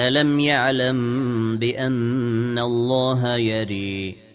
ألم يعلم بأن الله يري